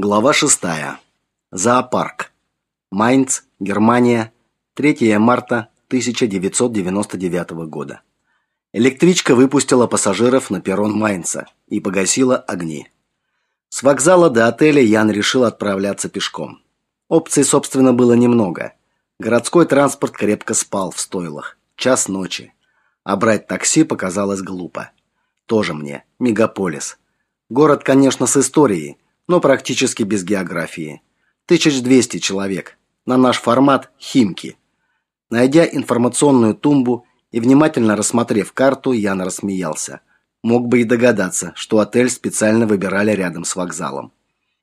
Глава 6. Зоопарк. Майнц, Германия. 3 марта 1999 года. Электричка выпустила пассажиров на перрон Майнца и погасила огни. С вокзала до отеля Ян решил отправляться пешком. Опций, собственно, было немного. Городской транспорт крепко спал в стойлах. Час ночи. А брать такси показалось глупо. Тоже мне. Мегаполис. Город, конечно, с историей, но практически без географии. 1200 человек. На наш формат Химки. Найдя информационную тумбу и внимательно рассмотрев карту, Ян рассмеялся. Мог бы и догадаться, что отель специально выбирали рядом с вокзалом.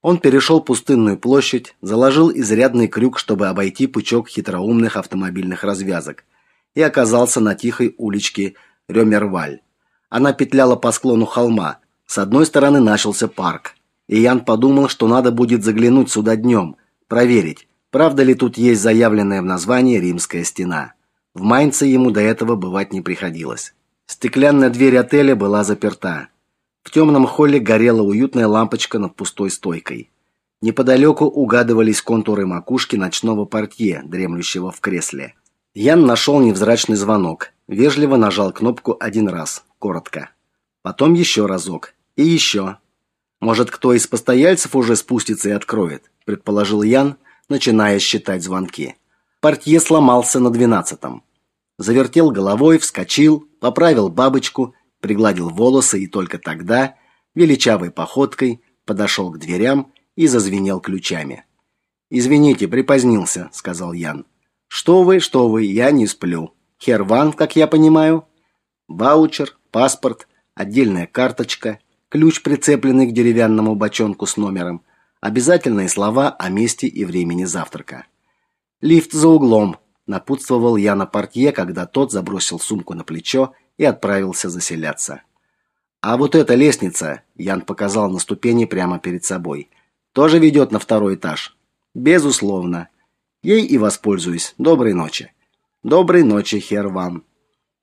Он перешел пустынную площадь, заложил изрядный крюк, чтобы обойти пучок хитроумных автомобильных развязок, и оказался на тихой уличке Рёмерваль. Она петляла по склону холма. С одной стороны начался парк, и Ян подумал, что надо будет заглянуть сюда днем, проверить, правда ли тут есть заявленная в названии Римская стена. В Майнце ему до этого бывать не приходилось. Стеклянная дверь отеля была заперта. В темном холле горела уютная лампочка над пустой стойкой. Неподалеку угадывались контуры макушки ночного портье, дремлющего в кресле. Ян нашел невзрачный звонок, вежливо нажал кнопку один раз, коротко. Потом еще разок. И еще. Может, кто из постояльцев уже спустится и откроет, предположил Ян, начиная считать звонки. Портье сломался на двенадцатом. Завертел головой, вскочил, поправил бабочку, пригладил волосы и только тогда величавой походкой подошел к дверям и зазвенел ключами. Извините, припозднился, сказал Ян. Что вы, что вы, я не сплю. Херван, как я понимаю, ваучер, паспорт, отдельная карточка, ключ, прицепленный к деревянному бочонку с номером, обязательные слова о месте и времени завтрака. Лифт за углом, напутствовал я на портье, когда тот забросил сумку на плечо и отправился заселяться. А вот эта лестница, Ян показал на ступени прямо перед собой, тоже ведет на второй этаж. Безусловно. Ей и воспользуюсь. Доброй ночи. Доброй ночи, Херван.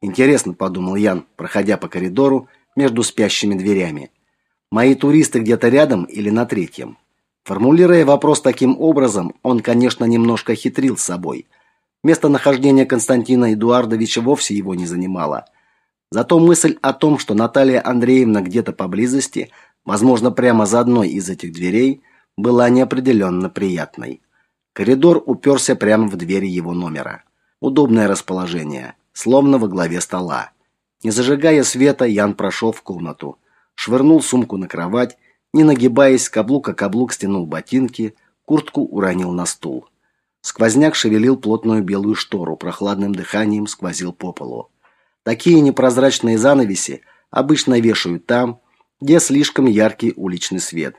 Интересно, подумал Ян, проходя по коридору между спящими дверями. Мои туристы где-то рядом или на третьем? Формулируя вопрос таким образом, он, конечно, немножко хитрил с собой. Местонахождение Константина Эдуардовича вовсе его не занимало. Зато мысль о том, что Наталья Андреевна где-то поблизости, возможно, прямо за одной из этих дверей, была неопределенно приятной. Коридор уперся прямо в двери его номера. Удобное расположение, словно во главе стола. Не зажигая света, Ян прошел в комнату швырнул сумку на кровать, не нагибаясь, каблук о каблук стянул ботинки, куртку уронил на стул. Сквозняк шевелил плотную белую штору, прохладным дыханием сквозил по полу. Такие непрозрачные занавеси обычно вешают там, где слишком яркий уличный свет.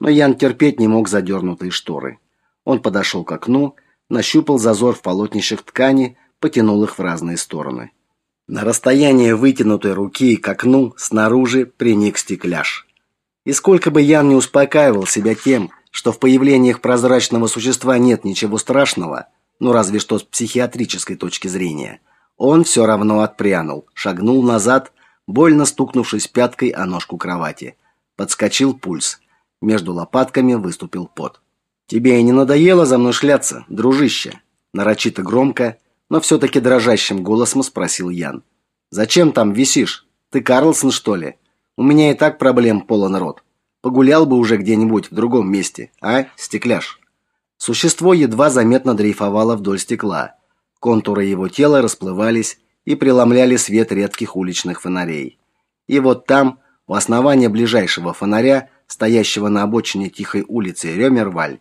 Но Ян терпеть не мог задернутые шторы. Он подошел к окну, нащупал зазор в полотнищах ткани, потянул их в разные стороны. На расстояние вытянутой руки к окну снаружи приник стекляш. И сколько бы Ян не успокаивал себя тем, что в появлениях прозрачного существа нет ничего страшного, ну разве что с психиатрической точки зрения, он все равно отпрянул, шагнул назад, больно стукнувшись пяткой о ножку кровати. Подскочил пульс. Между лопатками выступил пот. Тебе и не надоело за мной шляться, дружище? нарочито громко но все-таки дрожащим голосом спросил Ян. «Зачем там висишь? Ты Карлсон, что ли? У меня и так проблем полон рот. Погулял бы уже где-нибудь в другом месте, а, стекляш?» Существо едва заметно дрейфовало вдоль стекла. Контуры его тела расплывались и преломляли свет редких уличных фонарей. И вот там, у основания ближайшего фонаря, стоящего на обочине тихой улицы Рёмерваль,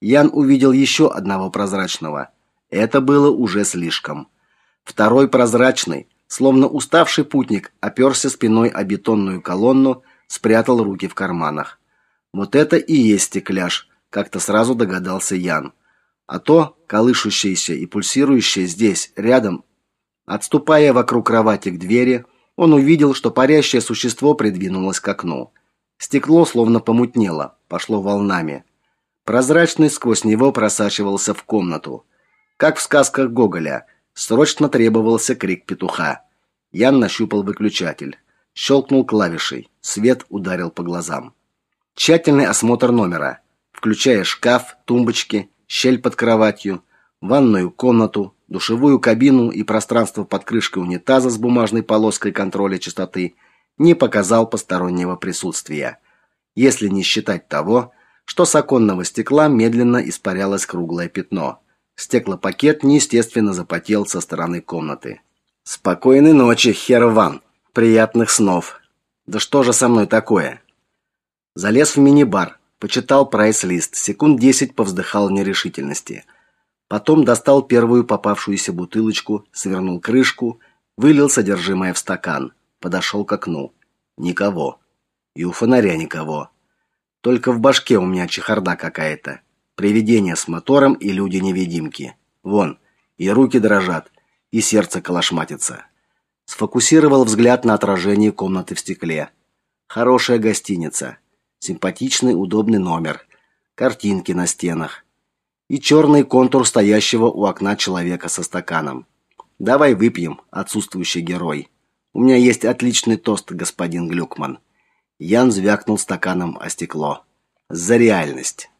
Ян увидел еще одного прозрачного – это было уже слишком. Второй прозрачный, словно уставший путник, оперся спиной о бетонную колонну, спрятал руки в карманах. Вот это и есть стекляш, как-то сразу догадался Ян. А то колышущееся и пульсирующее здесь, рядом, отступая вокруг кровати к двери, он увидел, что парящее существо придвинулось к окну. Стекло словно помутнело, пошло волнами. Прозрачный сквозь него просачивался в комнату. Как в сказках Гоголя, срочно требовался крик петуха. Ян нащупал выключатель, щелкнул клавишей. Свет ударил по глазам. Тщательный осмотр номера. включая шкаф, тумбочки, щель под кроватью, ванную комнату, душевую кабину и пространство под крышкой унитаза с бумажной полоской контроля чистоты, не показал постороннего присутствия, если не считать того, что с оконного стекла медленно испарялось круглое пятно. Стеклопакет неестественно запотел со стороны комнаты. Спокойной ночи, Херван. Приятных снов. Да что же со мной такое? Залез в мини-бар, почитал прайс-лист, секунд десять повздыхал в нерешительности. Потом достал первую попавшуюся бутылочку, свернул крышку, вылил содержимое в стакан, подошел к окну. Никого. И у фонаря никого. Только в башке у меня чехарда какая-то. Привидение с мотором и люди-невидимки. Вон, и руки дрожат, и сердце колошматится. Сфокусировал взгляд на отражении комнаты в стекле. Хорошая гостиница. Симпатичный, удобный номер. Картинки на стенах. И черный контур стоящего у окна человека со стаканом. Давай выпьем, отсутствующий герой. У меня есть отличный тост, господин Глюкман. Ян звякнул стаканом о стекло. За реальность.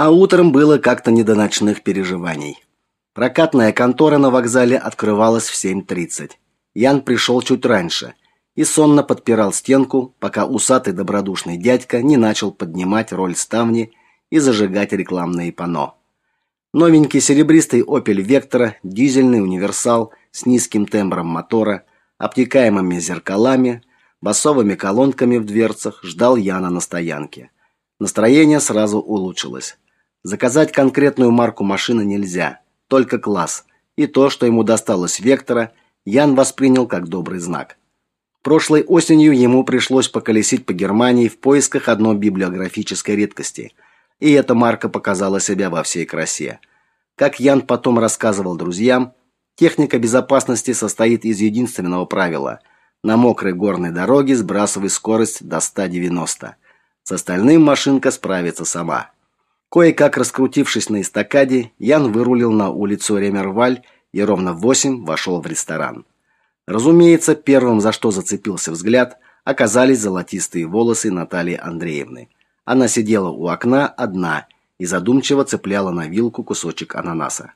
А утром было как-то не до ночных переживаний. Прокатная контора на вокзале открывалась в 7:30. Ян пришел чуть раньше и сонно подпирал стенку, пока усатый добродушный дядька не начал поднимать роль ставни и зажигать рекламные панно. Новенький серебристый Opel Vectra, дизельный универсал с низким тембром мотора, обтекаемыми зеркалами, басовыми колонками в дверцах ждал Яна на стоянке. Настроение сразу улучшилось. Заказать конкретную марку машины нельзя, только класс. И то, что ему досталось Вектора, Ян воспринял как добрый знак. Прошлой осенью ему пришлось поколесить по Германии в поисках одной библиографической редкости, и эта марка показала себя во всей красе. Как Ян потом рассказывал друзьям, техника безопасности состоит из единственного правила – на мокрой горной дороге сбрасывай скорость до 190. С остальным машинка справится сама. Кое-как раскрутившись на эстакаде, Ян вырулил на улицу Ремерваль и ровно в восемь вошел в ресторан. Разумеется, первым, за что зацепился взгляд, оказались золотистые волосы Натальи Андреевны. Она сидела у окна одна и задумчиво цепляла на вилку кусочек ананаса.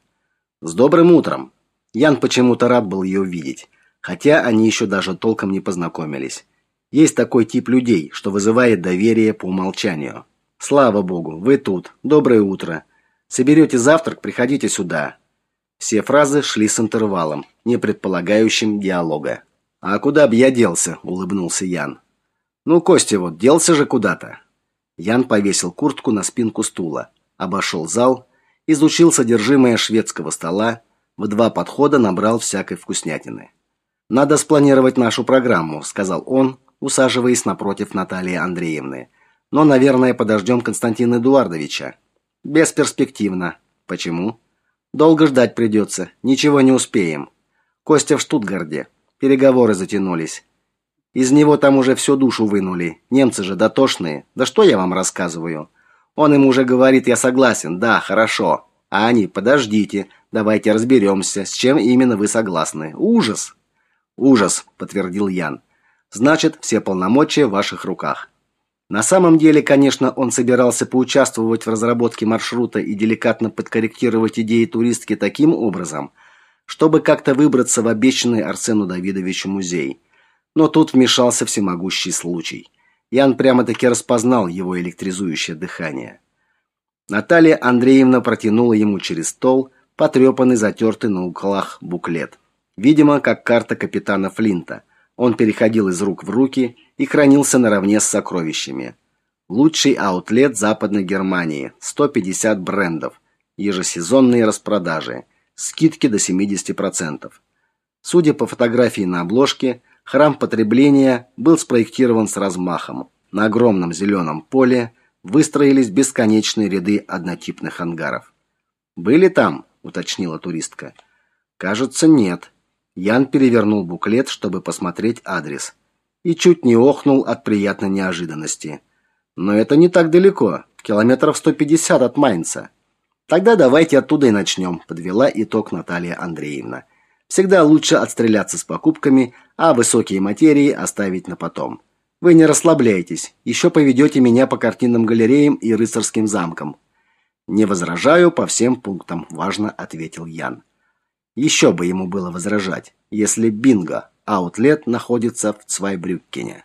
С добрым утром. Ян почему-то рад был ее видеть хотя они еще даже толком не познакомились. Есть такой тип людей, что вызывает доверие по умолчанию. Слава богу, вы тут. Доброе утро. Соберете завтрак, приходите сюда. Все фразы шли с интервалом, не предполагающим диалога. А куда б я делся, улыбнулся Ян. Ну, Костя вот делся же куда-то. Ян повесил куртку на спинку стула, обошел зал, изучил содержимое шведского стола, в два подхода набрал всякой вкуснятины. Надо спланировать нашу программу, сказал он, усаживаясь напротив Натальи Андреевны. Но, наверное, подождем Константина Эдуардовича. Бесперспективно. Почему? Долго ждать придется. Ничего не успеем. Костя в Штутгарде. Переговоры затянулись. Из него там уже всю душу вынули. Немцы же дотошные. Да что я вам рассказываю? Он им уже говорит: "Я согласен. Да, хорошо". А они: "Подождите, давайте разберемся, с чем именно вы согласны". Ужас. Ужас, подтвердил Ян. Значит, все полномочия в ваших руках. На самом деле, конечно, он собирался поучаствовать в разработке маршрута и деликатно подкорректировать идеи туристки таким образом, чтобы как-то выбраться в обещанный Арсену Давидовичу музей. Но тут вмешался всемогущий случай. Ян прямо-таки распознал его электризующее дыхание. Наталья Андреевна протянула ему через стол потрепанный, затертый на углах буклет. Видимо, как карта капитана Флинта. Он переходил из рук в руки и хранился наравне с сокровищами. Лучший аутлет Западной Германии. 150 брендов. Ежесезонные распродажи. Скидки до 70%. Судя по фотографии на обложке, храм потребления был спроектирован с размахом. На огромном зеленом поле выстроились бесконечные ряды однотипных ангаров. Были там, уточнила туристка. Кажется, нет. Ян перевернул буклет, чтобы посмотреть адрес, и чуть не охнул от приятной неожиданности. Но это не так далеко, километров 150 от Майнца. Тогда давайте оттуда и начнем», – подвела итог Наталья Андреевна. Всегда лучше отстреляться с покупками, а высокие материи оставить на потом. Вы не расслабляйтесь, еще поведете меня по картинным галереям и рыцарским замкам. Не возражаю по всем пунктам, важно ответил Ян. Еще бы ему было возражать, если Бинго Аутлет находится в Цвайбрюккене.